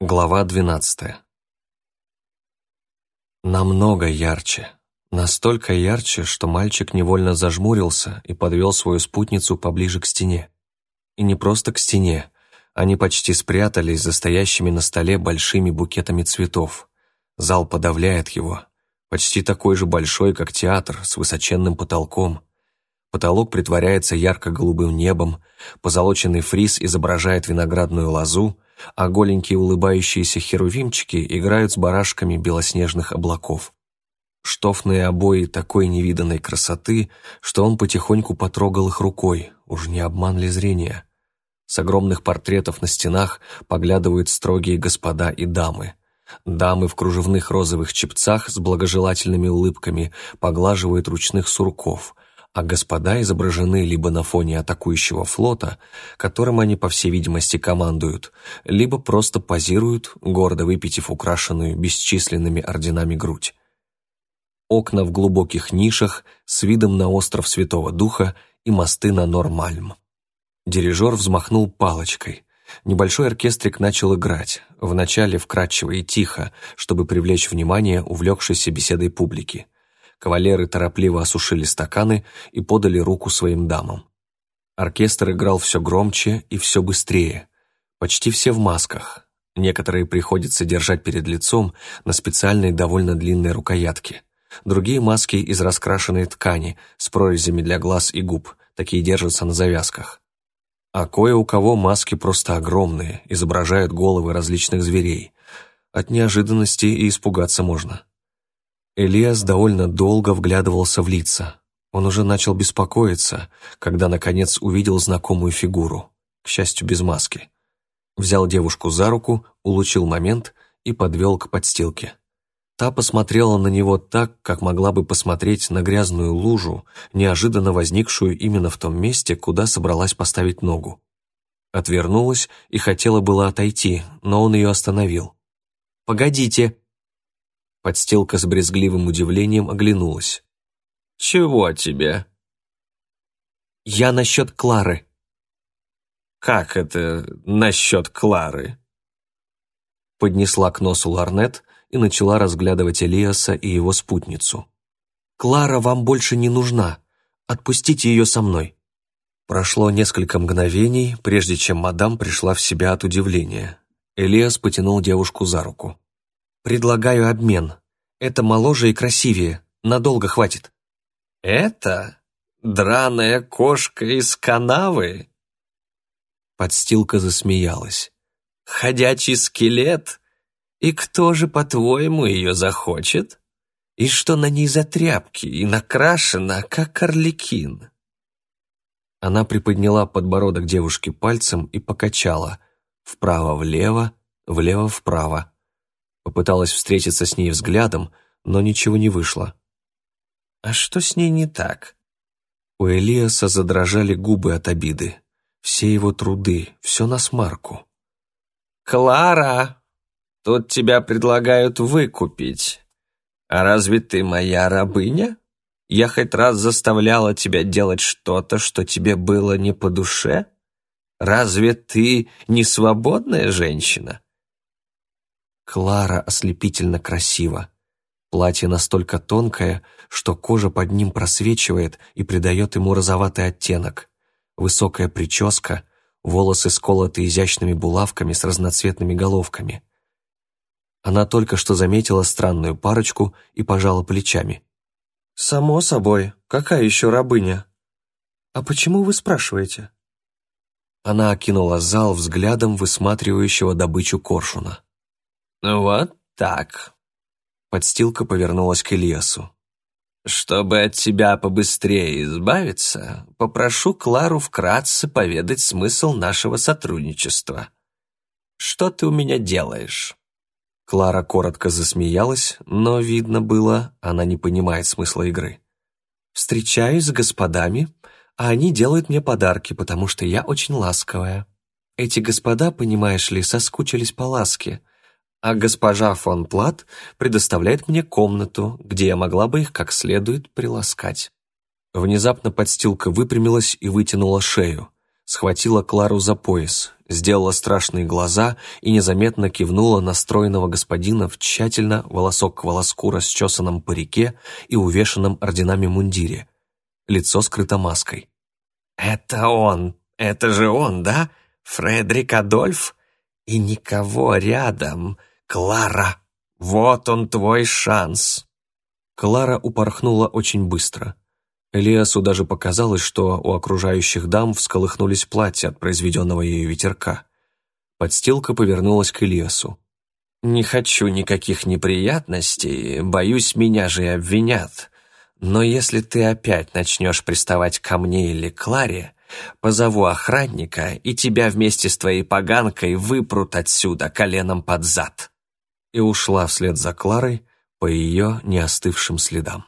Глава двенадцатая. Намного ярче. Настолько ярче, что мальчик невольно зажмурился и подвел свою спутницу поближе к стене. И не просто к стене. Они почти спрятались за стоящими на столе большими букетами цветов. Зал подавляет его. Почти такой же большой, как театр, с высоченным потолком. Потолок притворяется ярко-голубым небом, позолоченный фриз изображает виноградную лозу, а голенькие улыбающиеся херувимчики играют с барашками белоснежных облаков. Штофные обои такой невиданной красоты, что он потихоньку потрогал их рукой, уж не обман ли зрения. С огромных портретов на стенах поглядывают строгие господа и дамы. Дамы в кружевных розовых чепцах с благожелательными улыбками поглаживают ручных сурков – а господа изображены либо на фоне атакующего флота, которым они, по всей видимости, командуют, либо просто позируют, гордо выпитив украшенную бесчисленными орденами грудь. Окна в глубоких нишах с видом на остров Святого Духа и мосты на Нормальм. Дирижер взмахнул палочкой. Небольшой оркестрик начал играть, вначале вкрадчиво и тихо, чтобы привлечь внимание увлекшейся беседой публики. Кавалеры торопливо осушили стаканы и подали руку своим дамам. Оркестр играл все громче и все быстрее. Почти все в масках. Некоторые приходится держать перед лицом на специальной довольно длинной рукоятке. Другие маски из раскрашенной ткани с прорезями для глаз и губ, такие держатся на завязках. А кое у кого маски просто огромные, изображают головы различных зверей. От неожиданности и испугаться можно. Элиас довольно долго вглядывался в лица. Он уже начал беспокоиться, когда, наконец, увидел знакомую фигуру, к счастью, без маски. Взял девушку за руку, улучил момент и подвел к подстилке. Та посмотрела на него так, как могла бы посмотреть на грязную лужу, неожиданно возникшую именно в том месте, куда собралась поставить ногу. Отвернулась и хотела было отойти, но он ее остановил. «Погодите!» Подстилка с брезгливым удивлением оглянулась. «Чего тебе?» «Я насчет Клары». «Как это насчет Клары?» Поднесла к носу ларнет и начала разглядывать Элиаса и его спутницу. «Клара вам больше не нужна. Отпустите ее со мной». Прошло несколько мгновений, прежде чем мадам пришла в себя от удивления. Элиас потянул девушку за руку. «Предлагаю обмен. Это моложе и красивее. Надолго хватит». «Это? Драная кошка из канавы?» Подстилка засмеялась. «Ходячий скелет? И кто же, по-твоему, ее захочет? И что на ней за тряпки и накрашена, как орликин?» Она приподняла подбородок девушки пальцем и покачала вправо-влево, влево-вправо. Попыталась встретиться с ней взглядом, но ничего не вышло. «А что с ней не так?» У Элиаса задрожали губы от обиды. Все его труды, все на смарку. «Клара, тут тебя предлагают выкупить. А разве ты моя рабыня? Я хоть раз заставляла тебя делать что-то, что тебе было не по душе? Разве ты не свободная женщина?» Клара ослепительно красива. Платье настолько тонкое, что кожа под ним просвечивает и придает ему розоватый оттенок. Высокая прическа, волосы сколоты изящными булавками с разноцветными головками. Она только что заметила странную парочку и пожала плечами. «Само собой, какая еще рабыня? А почему вы спрашиваете?» Она окинула зал взглядом высматривающего добычу коршуна. «Вот так». Подстилка повернулась к Ильясу. «Чтобы от тебя побыстрее избавиться, попрошу Клару вкратце поведать смысл нашего сотрудничества. Что ты у меня делаешь?» Клара коротко засмеялась, но видно было, она не понимает смысла игры. «Встречаюсь с господами, а они делают мне подарки, потому что я очень ласковая. Эти господа, понимаешь ли, соскучились по ласке, а госпожа фон Плат предоставляет мне комнату, где я могла бы их как следует приласкать. Внезапно подстилка выпрямилась и вытянула шею. схватила Клару за пояс, сделала страшные глаза и незаметно кивнула на стройного господина в тщательно, волосок к волоску расчесанном парике и увешанном орденами мундире. Лицо скрыто маской. «Это он! Это же он, да? Фредерик Адольф? И никого рядом! Клара! Вот он твой шанс!» Клара упорхнула очень быстро. Элиасу даже показалось, что у окружающих дам всколыхнулись платья от произведенного ею ветерка. Подстилка повернулась к Элиасу. «Не хочу никаких неприятностей, боюсь, меня же и обвинят. Но если ты опять начнешь приставать ко мне или Кларе, позову охранника, и тебя вместе с твоей поганкой выпрут отсюда коленом под зад». И ушла вслед за Кларой, по ее неостывшим следам.